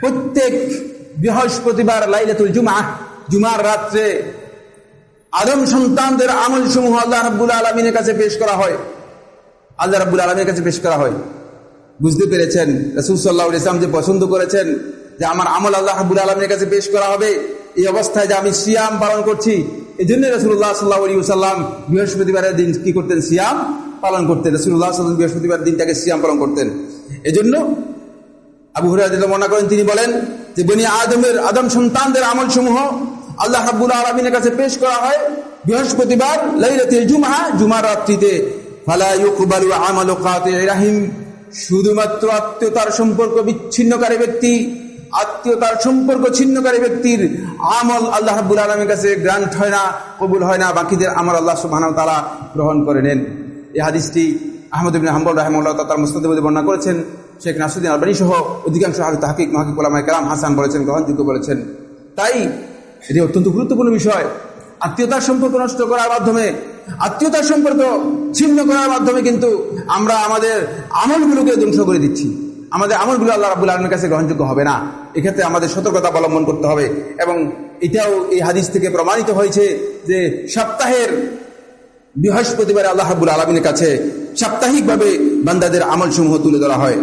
প্রত্যেক বৃহস্পতিবার লাইলাতুল জুমা জুমার রাত্রে আদম সন্তানদের আমল সমূহ আল্লাহ রাব্বুল আলমিনের কাছে পেশ করা হয়। আল্লাহ রাব্বুল আলমীর কাছে পেশ করা হয়। বুঝতে পেরেছেন? রসুল সাল্লাহ ইসলাম যে পছন্দ করেছেন যে আমার আমল আল্লাহ রাবুল আলমীর কাছে পেশ করা হবে, এই অবস্থায় যে আমি সিয়াম পালন করছি এই জন্য রসুল্লাহ সাল্লাহ সাল্লাম বৃহস্পতিবারের দিন কি করতেন? সিয়াম পালন করতেন। রসুল্লাহ সাল্লাম বৃহস্পতিবার দিনটাকে সিয়াম পালন করতেন। এজন্য আবু হুরাজ মনে করেন, তিনি বলেন যে বনি আদমের আদম সন্তানদের আমল সমূহ আল্লাহ হাবুল আলমিনের কাছে পেশ করা হয় বৃহস্পতিবার লাইলাতে জুমা জুমার রাত্রিতে। ফালা ইউকবালু আমাল রাহিম শুধুমাত্র আত্মীয়তার সম্পর্ক বিচ্ছিন্নকারী ব্যক্তি, আত্মীয়তার সম্পর্ক ছিন্নকারী ব্যক্তির আমল আল্লাহ হাবুল আলমের কাছে গ্রান্ট হয় না, কবুল হয় না, বাকিদের আমল আল্লাহ সুবাহ তারা গ্রহণ করে নেন। এই হাদিসটি আহমদ ইবিন হাম্বল রাহমুল্লাহ তার মুস্তাদে বর্ণনা করেছেন। শেখ নাসুদ্দিন আলবানী সহ অধিকাংশ তাহকিক মাহিক ওলামায় কালাম হাসান বলেছেন, গ্রহণযোগ্য বলেছেন। তাই এটি অত্যন্ত গুরুত্বপূর্ণ বিষয়। আত্মীয়তার সম্পর্ক নষ্ট করার মাধ্যমে, আত্মীয়তার সম্পর্ক ছিন্ন করার মাধ্যমে কিন্তু আমরা আমাদের আমলগুলোকে ধ্বংস করে দিচ্ছি। আমাদের আমলগুলো আল্লাহ রাবুল আলমের কাছে গ্রহণযোগ্য হবে না। এক্ষেত্রে আমাদের সতর্কতা অবলম্বন করতে হবে এবং এটাও এই হাদিস থেকে প্রমাণিত হয়েছে যে সপ্তাহের বৃহস্পতিবার আল্লাহ রাবুল আলমিনের কাছে সাপ্তাহিকভাবে বান্দাদের আমল সমূহ তুলে ধরা হয়।